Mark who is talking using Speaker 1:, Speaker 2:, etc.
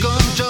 Speaker 1: control.